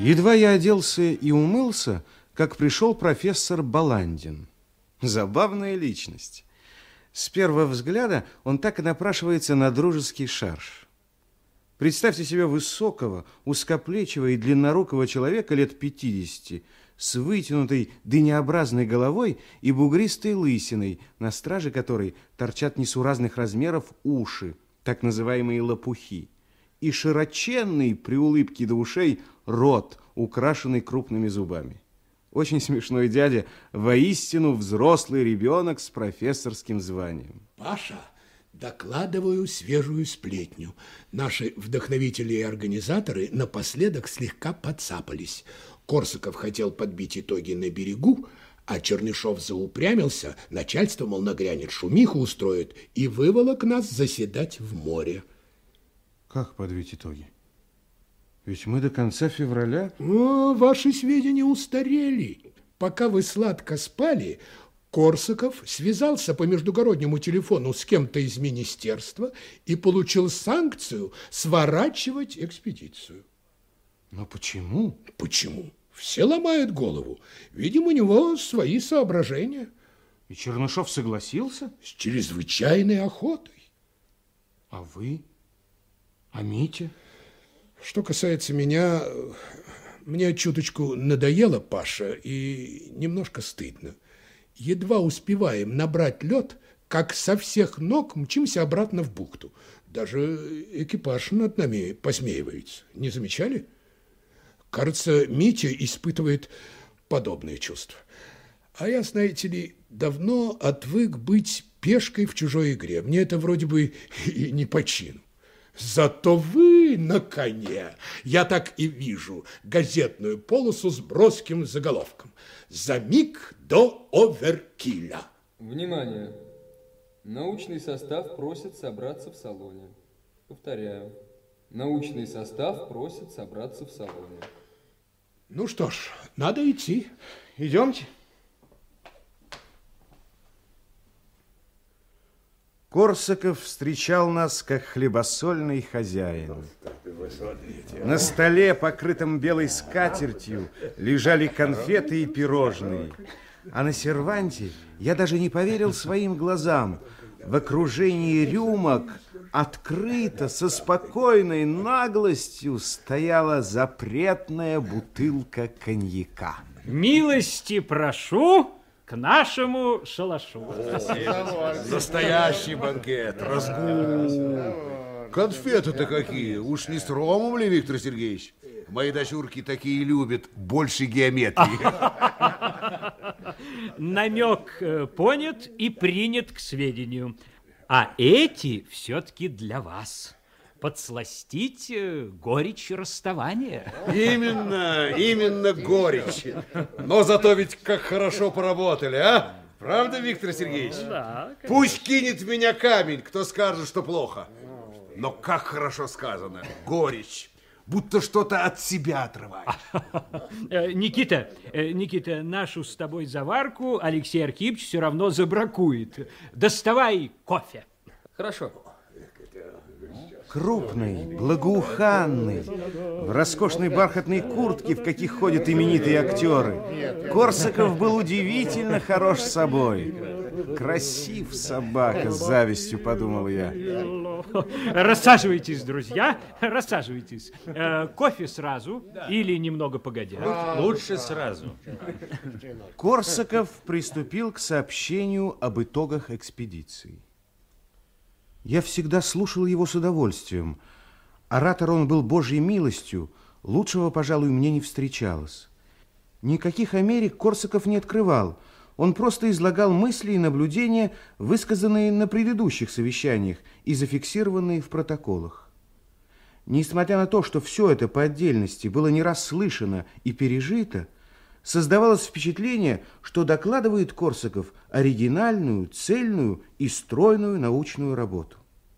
Едва я оделся и умылся, как пришел профессор Баландин. Забавная личность. С первого взгляда он так и напрашивается на дружеский шарж. Представьте себе высокого, узкоплечего и длиннорукого человека лет 50 с вытянутой дынеобразной головой и бугристой лысиной, на страже которой торчат несуразных размеров уши, так называемые лопухи, и широченный при улыбке до ушей рот, украшенный крупными зубами. Очень смешной дядя, воистину взрослый ребенок с профессорским званием. Паша, докладываю свежую сплетню. Наши вдохновители и организаторы напоследок слегка подцапались. Корсаков хотел подбить итоги на берегу, а Чернышов заупрямился, начальство, мол, нагрянет, шумиху устроит и выволок нас заседать в море. Как подбить итоги? Ведь мы до конца февраля... О, ваши сведения устарели. Пока вы сладко спали, Корсаков связался по междугороднему телефону с кем-то из министерства и получил санкцию сворачивать экспедицию. Но почему? Почему? Все ломают голову. Видимо, у него свои соображения. И Чернышов согласился? С чрезвычайной охотой. А вы? А Митя? Что касается меня, мне чуточку надоело, Паша, и немножко стыдно. Едва успеваем набрать лед, как со всех ног мчимся обратно в бухту. Даже экипаж над нами посмеивается. Не замечали? Кажется, Митя испытывает подобные чувства. А я, знаете ли, давно отвык быть пешкой в чужой игре. Мне это вроде бы и не по чину. Зато вы на коне. Я так и вижу газетную полосу с броским заголовком. За миг до оверкиля. Внимание! Научный состав просит собраться в салоне. Повторяю. Научный состав просит собраться в салоне. Ну что ж, надо идти. Идемте. Корсаков встречал нас как хлебосольный хозяин. На столе, покрытом белой скатертью, лежали конфеты и пирожные. А на серванте я даже не поверил своим глазам. В окружении рюмок открыто, со спокойной наглостью стояла запретная бутылка коньяка. Милости прошу к нашему шалашу. Настоящий банкет, разгул. Конфеты-то какие, уж не с ромом ли, Виктор Сергеевич? Мои дочурки такие любят, больше геометрии. Намек э, понят и принят к сведению. А эти все-таки для вас. Подсластить э, горечь расставания. Именно, именно горечь. Но зато ведь как хорошо поработали, а? Правда, Виктор Сергеевич? Да, Пусть кинет в меня камень, кто скажет, что плохо. Но как хорошо сказано, горечь. Будто что-то от себя отрывает. Э, Никита, э, Никита, нашу с тобой заварку Алексей Архипович все равно забракует. Доставай кофе. Хорошо. Крупный, благоуханный, в роскошной бархатной куртке, в каких ходят именитые актеры. Корсаков был удивительно хорош собой. Красив собака, с завистью подумал я. Рассаживайтесь, друзья, рассаживайтесь. Э, кофе сразу или немного погодя? Лучше сразу. Корсаков приступил к сообщению об итогах экспедиции. Я всегда слушал его с удовольствием. Оратор он был божьей милостью, лучшего, пожалуй, мне не встречалось. Никаких Америк Корсаков не открывал. Он просто излагал мысли и наблюдения, высказанные на предыдущих совещаниях и зафиксированные в протоколах. Несмотря на то, что все это по отдельности было не раз слышано и пережито, создавалось впечатление, что докладывает Корсаков оригинальную, цельную и стройную научную работу.